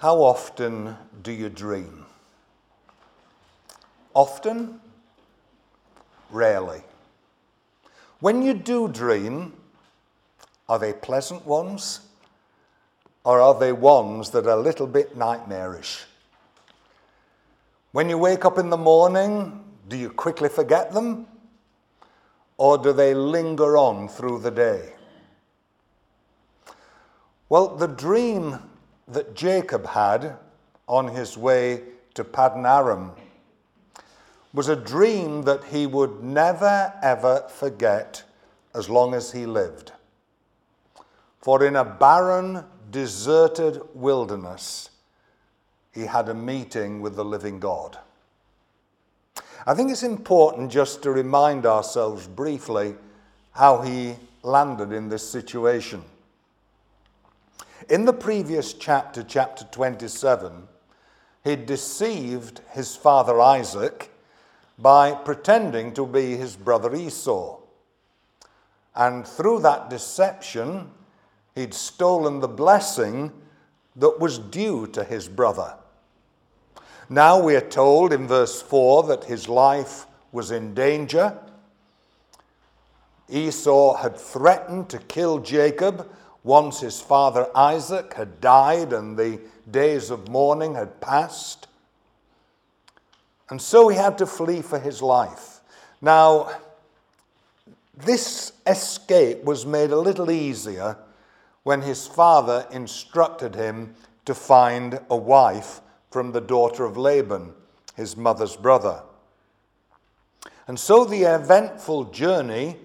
How often do you dream? Often? Rarely. When you do dream, are they pleasant ones? Or are they ones that are a little bit nightmarish? When you wake up in the morning, do you quickly forget them? Or do they linger on through the day? Well, the dream that Jacob had on his way to Paddan Aram was a dream that he would never ever forget as long as he lived. For in a barren, deserted wilderness, he had a meeting with the living God. I think it's important just to remind ourselves briefly how he landed in this situation. In the previous chapter, chapter 27, he'd deceived his father Isaac by pretending to be his brother Esau. And through that deception, he'd stolen the blessing that was due to his brother. Now we are told in verse 4 that his life was in danger. Esau had threatened to kill Jacob once his father Isaac had died and the days of mourning had passed. And so he had to flee for his life. Now, this escape was made a little easier when his father instructed him to find a wife from the daughter of Laban, his mother's brother. And so the eventful journey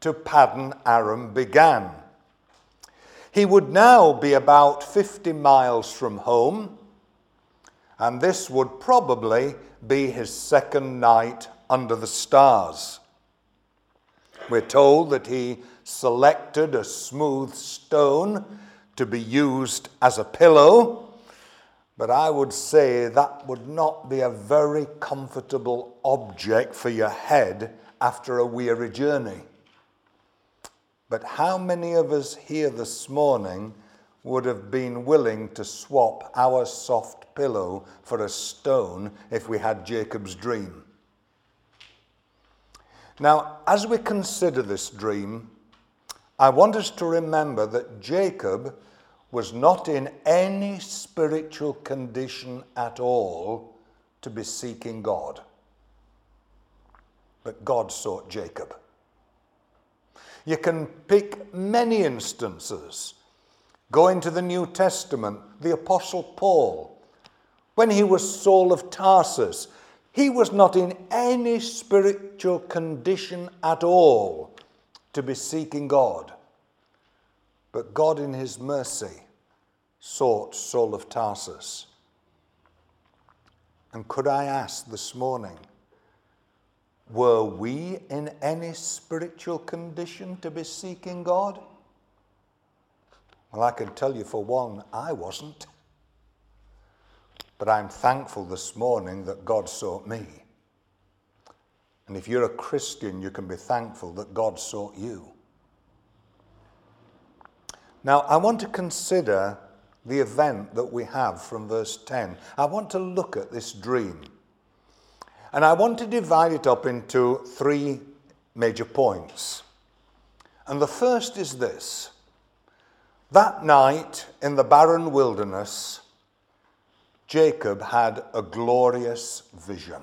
to Paddan Aram began. He would now be about 50 miles from home, and this would probably be his second night under the stars. We're told that he selected a smooth stone to be used as a pillow, but I would say that would not be a very comfortable object for your head after a weary journey. But how many of us here this morning would have been willing to swap our soft pillow for a stone if we had Jacob's dream? Now, as we consider this dream, I want us to remember that Jacob was not in any spiritual condition at all to be seeking God. But God sought Jacob. You can pick many instances. Go into the New Testament, the Apostle Paul, when he was Saul of Tarsus, he was not in any spiritual condition at all to be seeking God. But God, in his mercy, sought Saul of Tarsus. And could I ask this morning, were we in any spiritual condition to be seeking God? Well, I can tell you for one, I wasn't. But I'm thankful this morning that God sought me. And if you're a Christian, you can be thankful that God sought you. Now, I want to consider the event that we have from verse 10. I want to look at this dream. And I want to divide it up into three major points. And the first is this that night in the barren wilderness, Jacob had a glorious vision.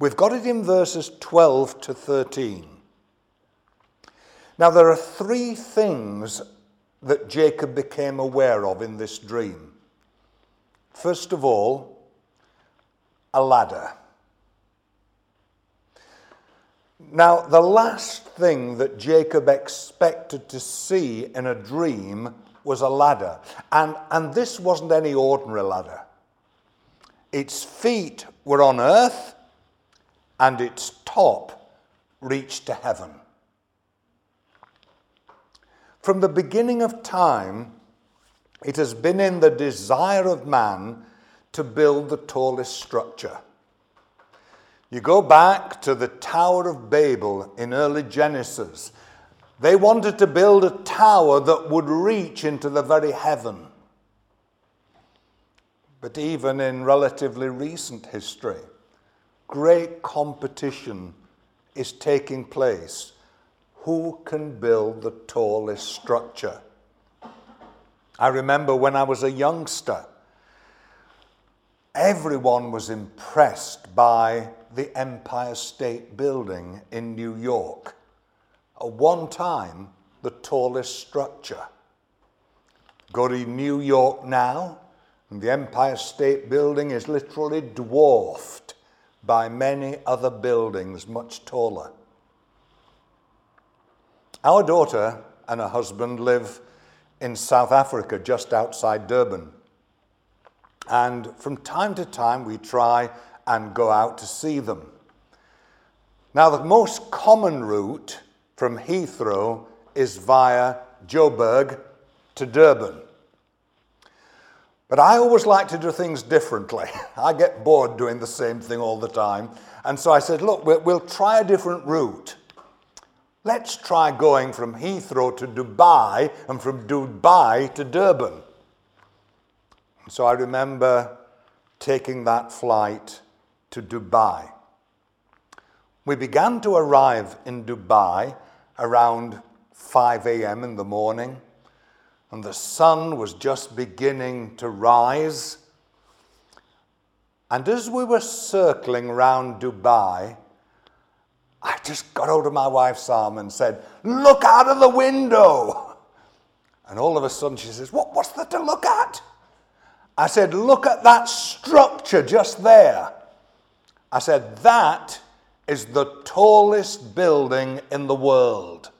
We've got it in verses 12 to 13. Now, there are three things that Jacob became aware of in this dream. First of all, a ladder. Now, the last thing that Jacob expected to see in a dream was a ladder. And, and this wasn't any ordinary ladder. Its feet were on earth, and its top reached to heaven. From the beginning of time, it has been in the desire of man to build the tallest structure. You go back to the Tower of Babel in early Genesis. They wanted to build a tower that would reach into the very heaven. but even in relatively recent history, great competition is taking place. Who can build the tallest structure? I remember when I was a youngster, everyone was impressed by the Empire State Building in New York. At one time, the tallest structure. Go to New York now, and the Empire State Building is literally dwarfed by many other buildings much taller. Our daughter and her husband live in South Africa, just outside Durban. And from time to time, we try and go out to see them. Now, the most common route from Heathrow is via Joburg to Durban. But I always like to do things differently. I get bored doing the same thing all the time. And so I said, look, we'll, try a different route. Let's try going from Heathrow to Dubai and from Dubai to Durban. So I remember taking that flight to Dubai. We began to arrive in Dubai around 5 a.m. in the morning and the sun was just beginning to rise. And as we were circling round Dubai, I just got hold of my wife's arm and said, Look out of the window. And all of a sudden she says, what, What's there to look at? I said, Look at that structure just there. I said, That is the tallest building in the world.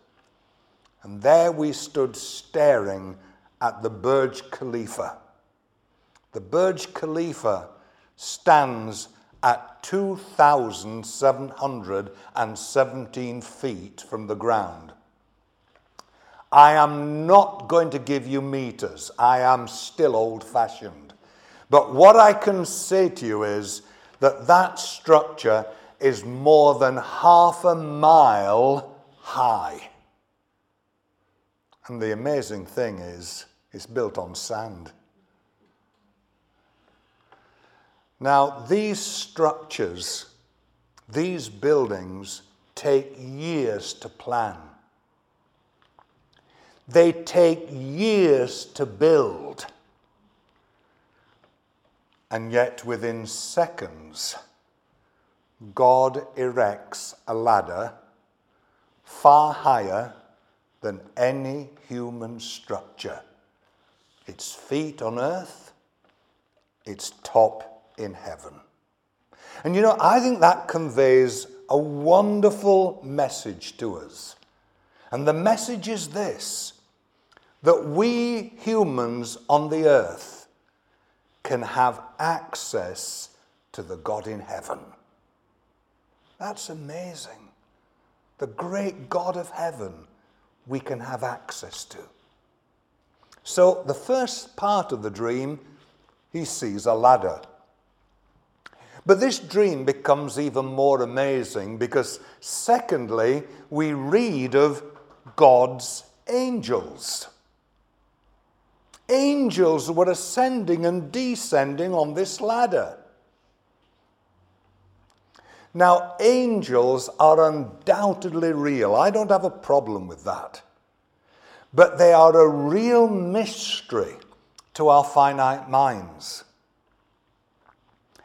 And there we stood staring at the Burj Khalifa. The Burj Khalifa stands at 2,717 feet from the ground. I am not going to give you meters. I am still old fashioned. But what I can say to you is that that structure is more than half a mile high. And the amazing thing is, it's built on sand. Now, these structures, these buildings, take years to plan. They take years to build. And yet, within seconds, God erects a ladder far higher than any human structure. Its feet on earth, its top in heaven. And you know, I think that conveys a wonderful message to us. And the message is this that we humans on the earth can have access to the God in heaven. That's amazing. The great God of heaven we can have access to. So, the first part of the dream, he sees a ladder. But this dream becomes even more amazing because, secondly, we read of God's angels. Angels were ascending and descending on this ladder. Now, angels are undoubtedly real. I don't have a problem with that. But they are a real mystery to our finite minds.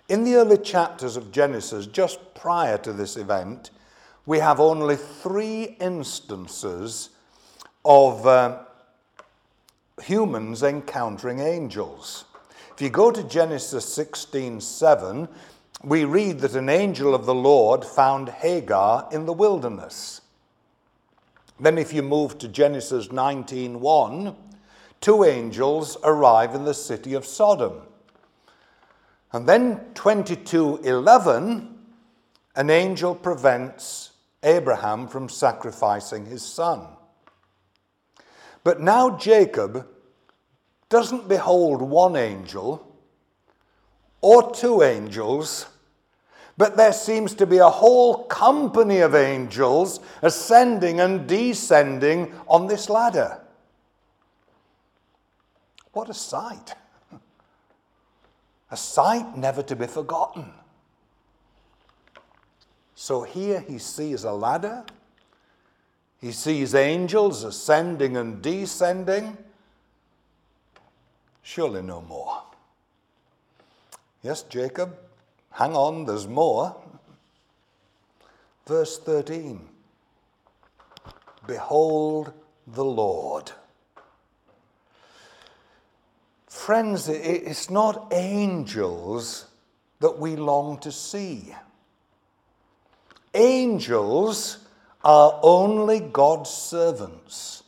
In the early chapters of Genesis, just prior to this event, we have only three instances of uh, humans encountering angels. If you go to Genesis 16 7, we read that an angel of the Lord found Hagar in the wilderness. Then, if you move to Genesis 19:1, two angels arrive in the city of Sodom. And then 22:11, an angel prevents Abraham from sacrificing his son. But now Jacob doesn't behold one angel or two angels, but there seems to be a whole company of angels ascending and descending on this ladder. What a sight! a sight never to be forgotten. So here he sees a ladder, he sees angels ascending and descending. Surely no more. Yes, Jacob, hang on, there's more. Verse 13 Behold the Lord. Friends, it's not angels that we long to see. Angels are only God's servants.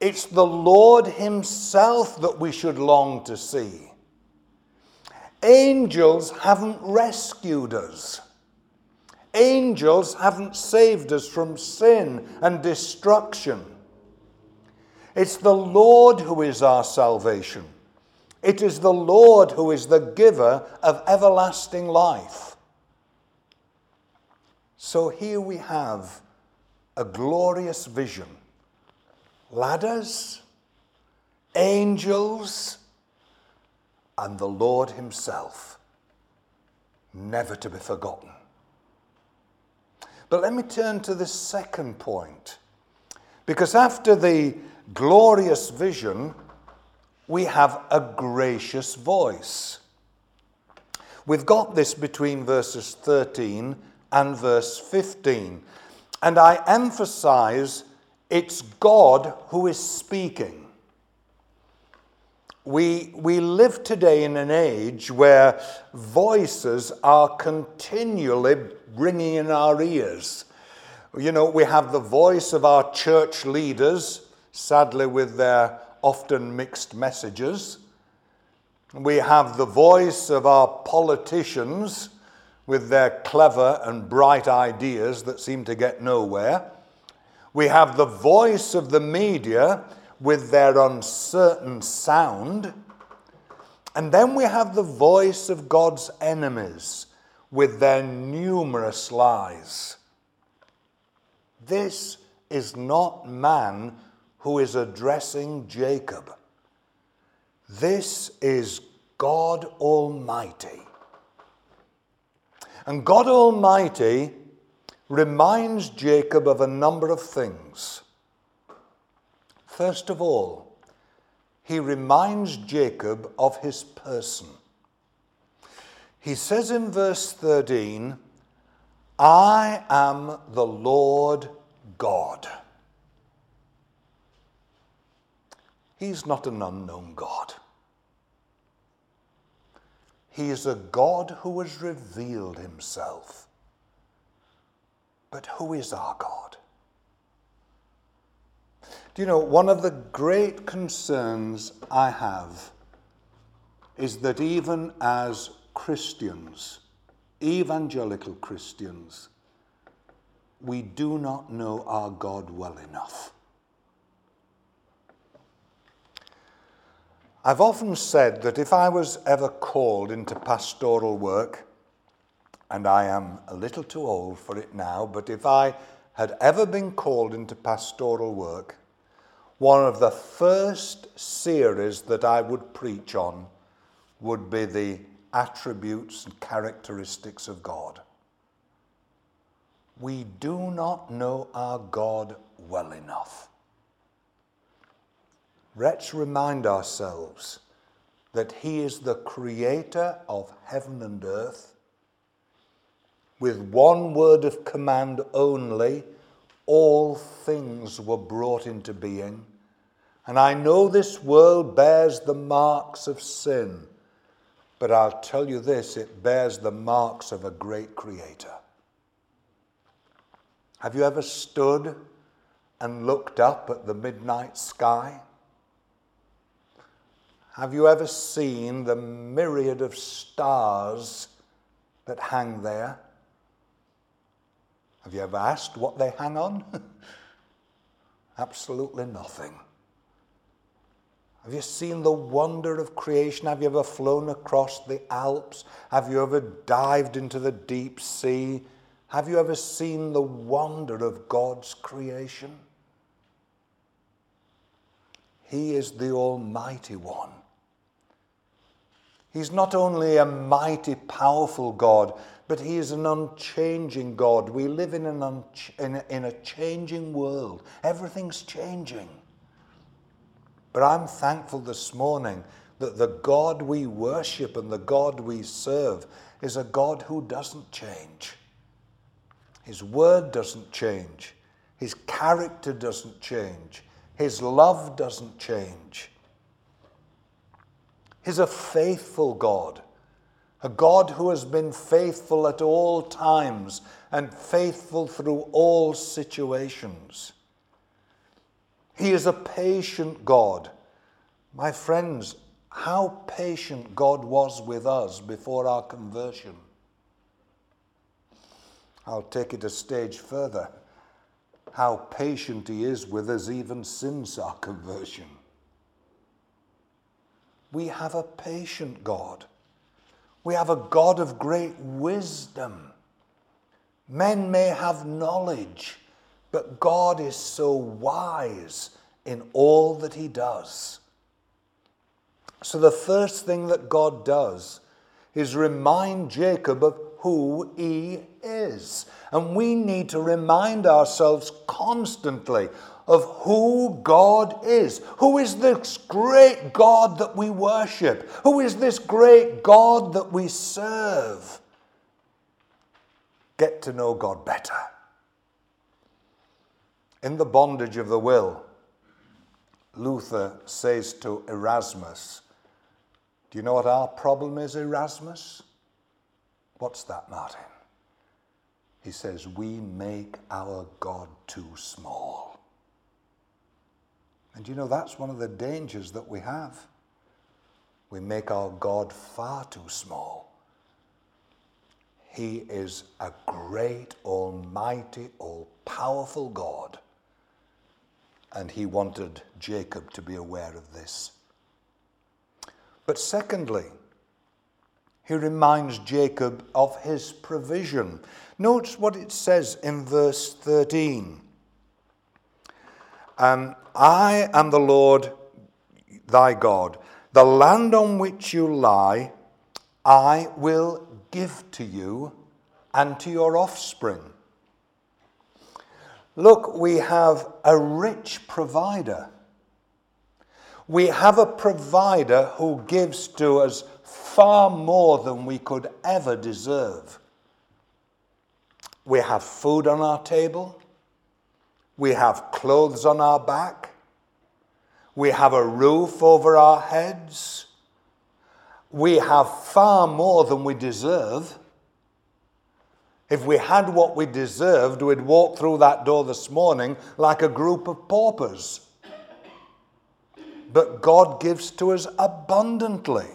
It's the Lord Himself that we should long to see. Angels haven't rescued us. Angels haven't saved us from sin and destruction. It's the Lord who is our salvation. It is the Lord who is the giver of everlasting life. So here we have a glorious vision ladders, angels, and the Lord Himself, never to be forgotten. But let me turn to the second point. Because after the glorious vision, we have a gracious voice. We've got this between verses 13 and verse 15. And I emphasize it's God who is speaking. We, we live today in an age where voices are continually ringing in our ears. You know, we have the voice of our church leaders, sadly, with their often mixed messages. We have the voice of our politicians with their clever and bright ideas that seem to get nowhere. We have the voice of the media with their uncertain sound. And then we have the voice of God's enemies with their numerous lies. This is not man who is addressing Jacob. This is God Almighty. And God Almighty reminds Jacob of a number of things. First of all, he reminds Jacob of his person. He says in verse 13, I am the Lord God. He's not an unknown God. He is a God who has revealed himself. But who is our God? Do you know, one of the great concerns I have is that even as Christians, evangelical Christians, we do not know our God well enough. I've often said that if I was ever called into pastoral work, and I am a little too old for it now, but if I had ever been called into pastoral work, one of the first series that I would preach on would be the attributes and characteristics of God. We do not know our God well enough. Let's remind ourselves that He is the creator of heaven and earth. With one word of command only, all things were brought into being. And I know this world bears the marks of sin, but I'll tell you this it bears the marks of a great creator. Have you ever stood and looked up at the midnight sky? Have you ever seen the myriad of stars that hang there? Have you ever asked what they hang on? Absolutely nothing. Have you seen the wonder of creation? Have you ever flown across the Alps? Have you ever dived into the deep sea? Have you ever seen the wonder of God's creation? He is the Almighty One. He's not only a mighty, powerful God, but He is an unchanging God. We live in, an unch- in, a, in a changing world, everything's changing. But I'm thankful this morning that the God we worship and the God we serve is a God who doesn't change. His word doesn't change. His character doesn't change. His love doesn't change. He's a faithful God, a God who has been faithful at all times and faithful through all situations. He is a patient God. My friends, how patient God was with us before our conversion. I'll take it a stage further. How patient He is with us even since our conversion. We have a patient God. We have a God of great wisdom. Men may have knowledge, but God is so wise in all that He does. So, the first thing that God does is remind Jacob of who he is. And we need to remind ourselves constantly of who God is. Who is this great God that we worship? Who is this great God that we serve? Get to know God better. In the bondage of the will, Luther says to Erasmus, Do you know what our problem is, Erasmus? What's that, Martin? He says, We make our God too small. And you know, that's one of the dangers that we have. We make our God far too small. He is a great, almighty, all powerful God. And he wanted Jacob to be aware of this. But secondly, he reminds Jacob of his provision. Notice what it says in verse 13. Um, I am the Lord thy God. The land on which you lie, I will give to you and to your offspring. Look, we have a rich provider. We have a provider who gives to us far more than we could ever deserve. We have food on our table. We have clothes on our back. We have a roof over our heads. We have far more than we deserve. If we had what we deserved, we'd walk through that door this morning like a group of paupers. But God gives to us abundantly.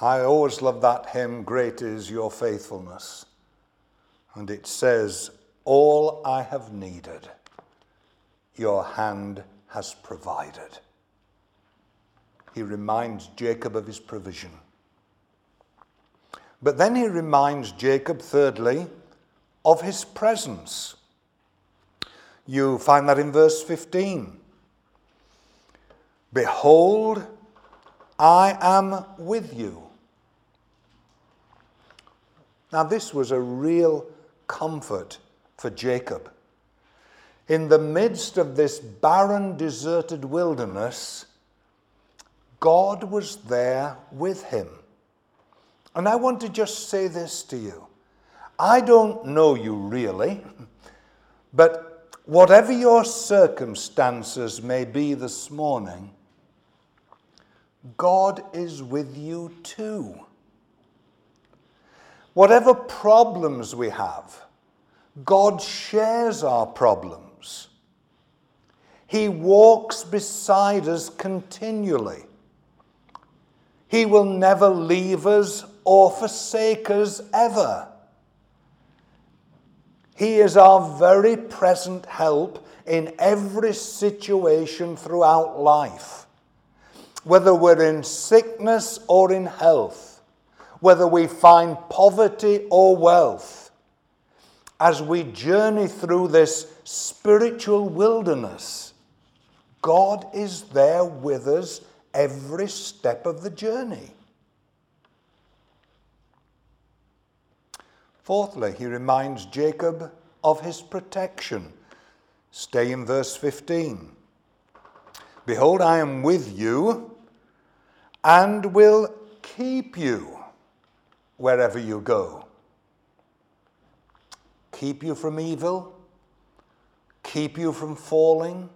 I always love that hymn, Great is Your Faithfulness. And it says, All I have needed, your hand has provided. He reminds Jacob of his provision. But then he reminds Jacob, thirdly, of his presence. You find that in verse 15. Behold, I am with you. Now, this was a real comfort for Jacob. In the midst of this barren, deserted wilderness, God was there with him. And I want to just say this to you. I don't know you really, but whatever your circumstances may be this morning, God is with you too. Whatever problems we have, God shares our problems. He walks beside us continually. He will never leave us or forsake us ever. He is our very present help in every situation throughout life. Whether we're in sickness or in health, whether we find poverty or wealth, as we journey through this spiritual wilderness, God is there with us every step of the journey. Fourthly, he reminds Jacob of his protection. Stay in verse 15. Behold, I am with you and will keep you wherever you go. Keep you from evil, keep you from falling,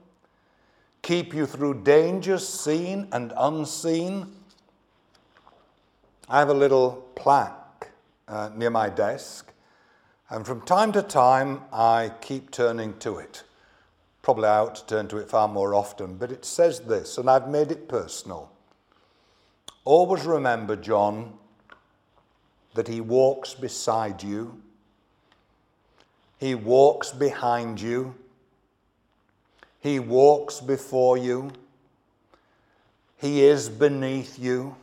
keep you through dangers seen and unseen. I have a little plaque uh, near my desk, and from time to time I keep turning to it. Probably I ought to turn to it far more often, but it says this, and I've made it personal. Always remember, John, that he walks beside you, he walks behind you, he walks before you, he is beneath you,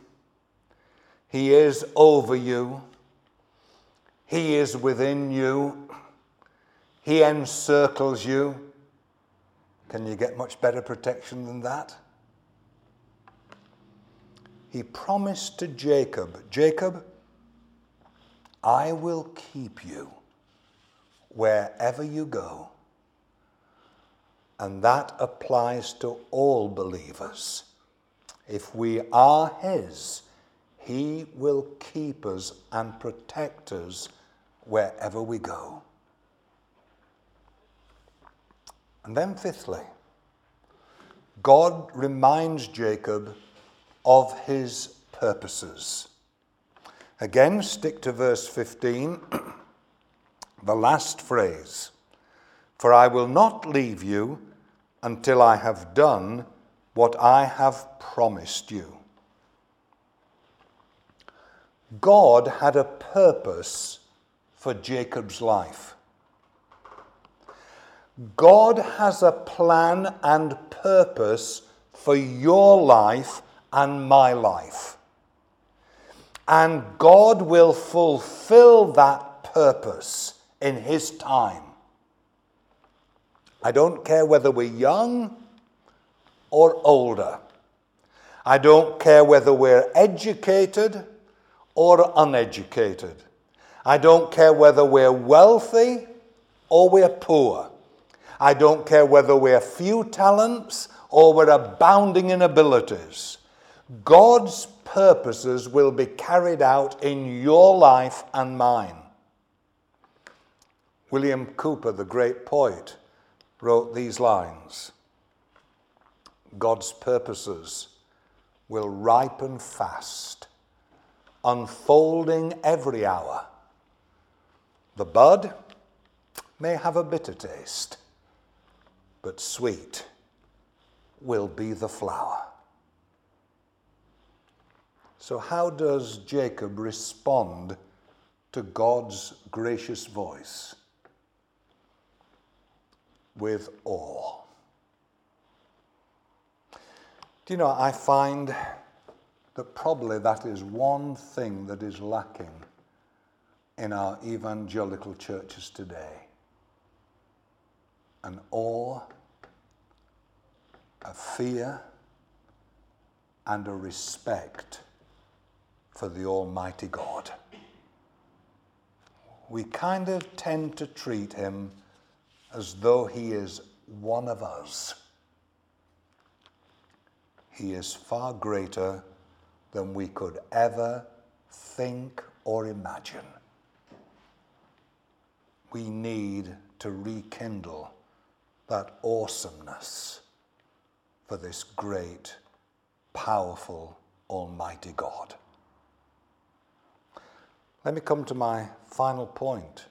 he is over you. He is within you. He encircles you. Can you get much better protection than that? He promised to Jacob, Jacob, I will keep you wherever you go. And that applies to all believers. If we are His, He will keep us and protect us wherever we go. And then, fifthly, God reminds Jacob of his purposes. Again, stick to verse 15, the last phrase For I will not leave you until I have done what I have promised you. God had a purpose for Jacob's life. God has a plan and purpose for your life and my life. And God will fulfill that purpose in His time. I don't care whether we're young or older. I don't care whether we're educated or uneducated. I don't care whether we're wealthy or we're poor. I don't care whether we're few talents or we're abounding in abilities. God's purposes will be carried out in your life and mine. William Cowper, the great poet, wrote these lines God's purposes will ripen fast, unfolding every hour the bud may have a bitter taste, but sweet will be the flower. So, how does Jacob respond to God's gracious voice? With awe. Do you know, I find that probably that is one thing that is lacking in our evangelical churches today an awe, a fear, and a respect for the Almighty God. We kind of tend to treat him as though he is one of us. He is far greater than we could ever think or imagine we need to rekindle that awesomeness for this great, powerful, almighty God. Let me come to my final point.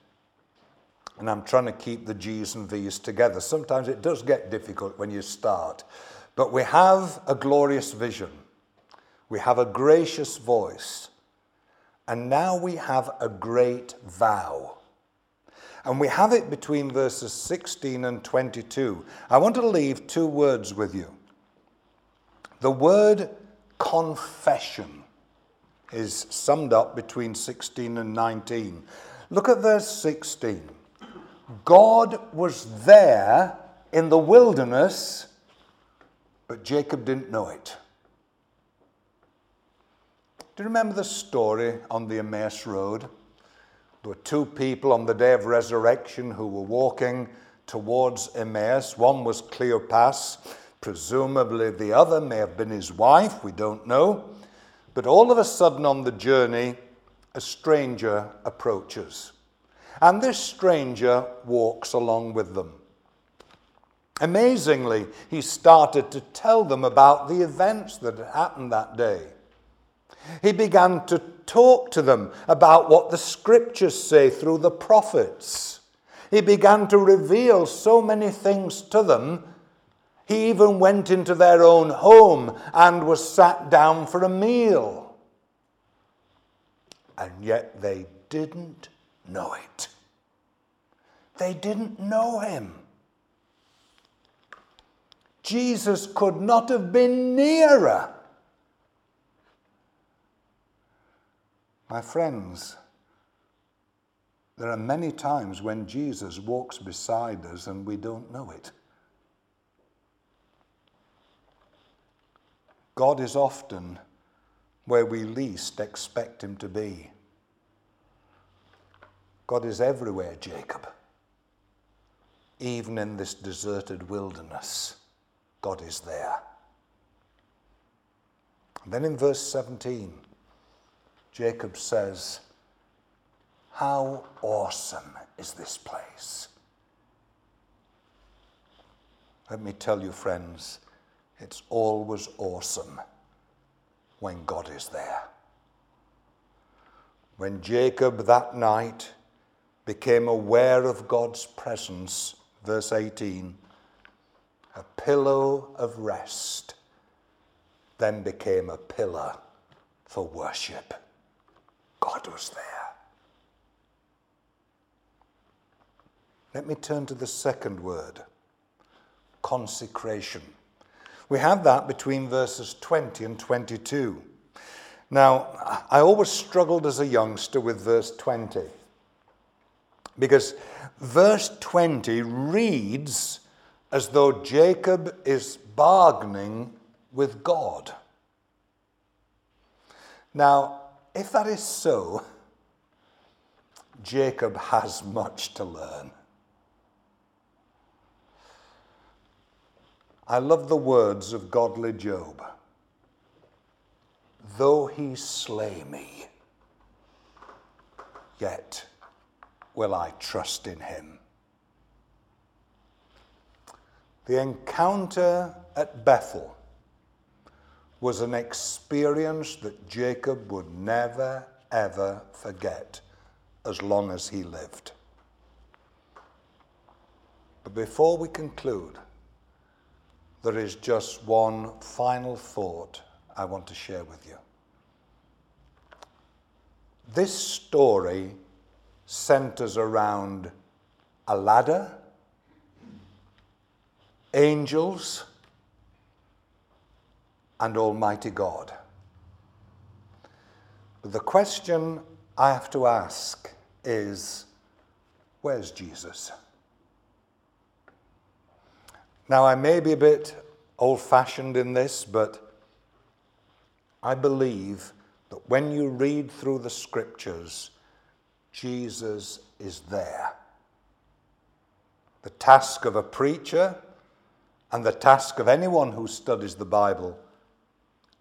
And I'm trying to keep the G's and V's together. Sometimes it does get difficult when you start. But we have a glorious vision, we have a gracious voice, and now we have a great vow. And we have it between verses 16 and 22. I want to leave two words with you. The word confession is summed up between 16 and 19. Look at verse 16. God was there in the wilderness, but Jacob didn't know it. Do you remember the story on the Emmaus Road? There were two people on the day of resurrection who were walking towards Emmaus. One was Cleopas, presumably the other may have been his wife, we don't know. But all of a sudden on the journey, a stranger approaches. And this stranger walks along with them. Amazingly, he started to tell them about the events that had happened that day. He began to talk to them about what the scriptures say through the prophets. He began to reveal so many things to them. He even went into their own home and was sat down for a meal. And yet they didn't know it. They didn't know him. Jesus could not have been nearer. My friends, there are many times when Jesus walks beside us and we don't know it. God is often where we least expect him to be. God is everywhere, Jacob. Even in this deserted wilderness, God is there. And then in verse 17, Jacob says, How awesome is this place? Let me tell you, friends, it's always awesome when God is there. When Jacob that night became aware of God's presence, verse 18, a pillow of rest then became a pillar for worship. God was there. Let me turn to the second word consecration. We have that between verses 20 and 22. Now, I always struggled as a youngster with verse 20 because verse 20 reads as though Jacob is bargaining with God. Now, if that is so, Jacob has much to learn. I love the words of godly Job. Though he slay me, yet will I trust in him. The encounter at Bethel was an experience that Jacob would never, ever forget as long as he lived. But before we conclude, there is just one final thought I want to share with you. This story centers around a ladder, angels, and Almighty God. The question I have to ask is where's Jesus? Now, I may be a bit old fashioned in this, but I believe that when you read through the scriptures, Jesus is there. The task of a preacher and the task of anyone who studies the Bible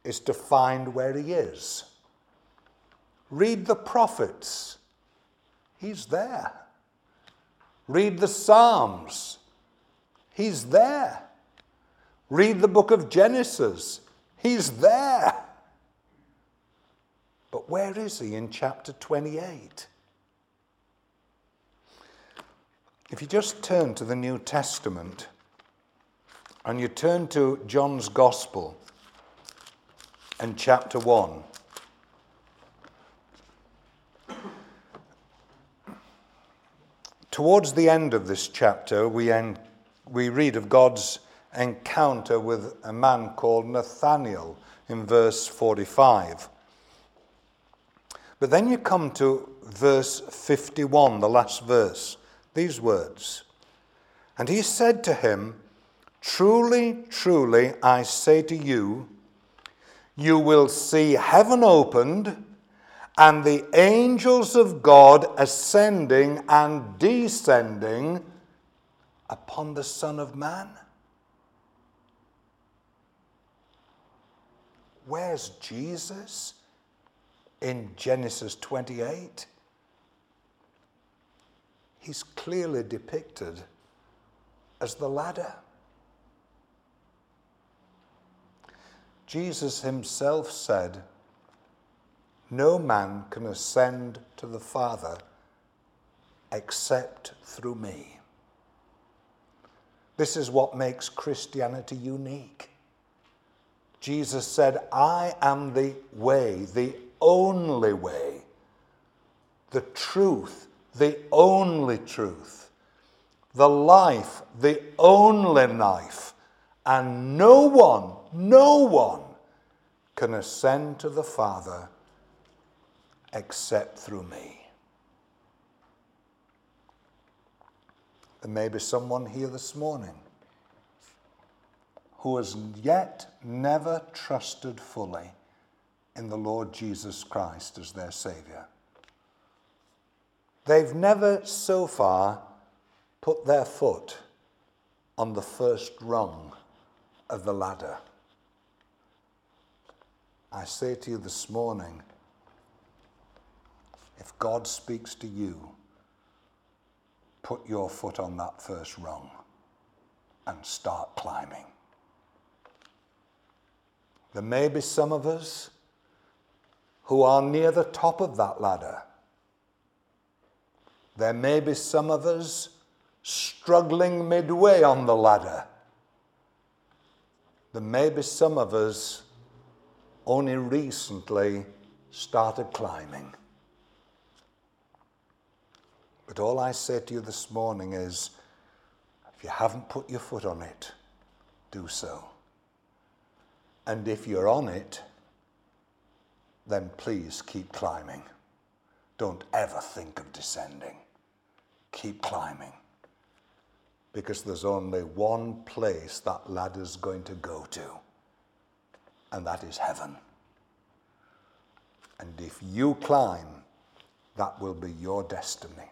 is to find where he is. Read the prophets, he's there. Read the Psalms, he's there. Read the book of Genesis, he's there. But where is he in chapter 28? If you just turn to the New Testament and you turn to John's Gospel, and chapter 1. Towards the end of this chapter, we, en- we read of God's encounter with a man called Nathanael in verse 45. But then you come to verse 51, the last verse, these words. And he said to him, Truly, truly, I say to you, you will see heaven opened and the angels of God ascending and descending upon the Son of Man. Where's Jesus in Genesis 28? He's clearly depicted as the ladder. Jesus himself said, No man can ascend to the Father except through me. This is what makes Christianity unique. Jesus said, I am the way, the only way, the truth, the only truth, the life, the only life, and no one, no one can ascend to the Father except through me. There may be someone here this morning who has yet never trusted fully in the Lord Jesus Christ as their Savior. They've never so far put their foot on the first rung of the ladder. I say to you this morning if God speaks to you, put your foot on that first rung and start climbing. There may be some of us who are near the top of that ladder. There may be some of us struggling midway on the ladder. There may be some of us only recently started climbing. But all I say to you this morning is if you haven't put your foot on it, do so. And if you're on it, then please keep climbing. Don't ever think of descending. Keep climbing. Because there's only one place that ladder's going to go to, and that is heaven. And if you climb, that will be your destiny.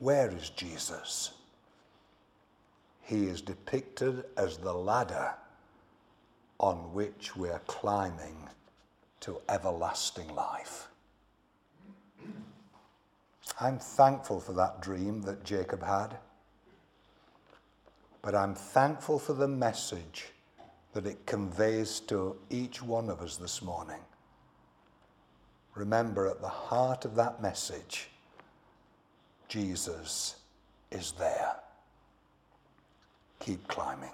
Where is Jesus? He is depicted as the ladder on which we're climbing to everlasting life. I'm thankful for that dream that Jacob had, but I'm thankful for the message that it conveys to each one of us this morning. Remember, at the heart of that message, Jesus is there. Keep climbing.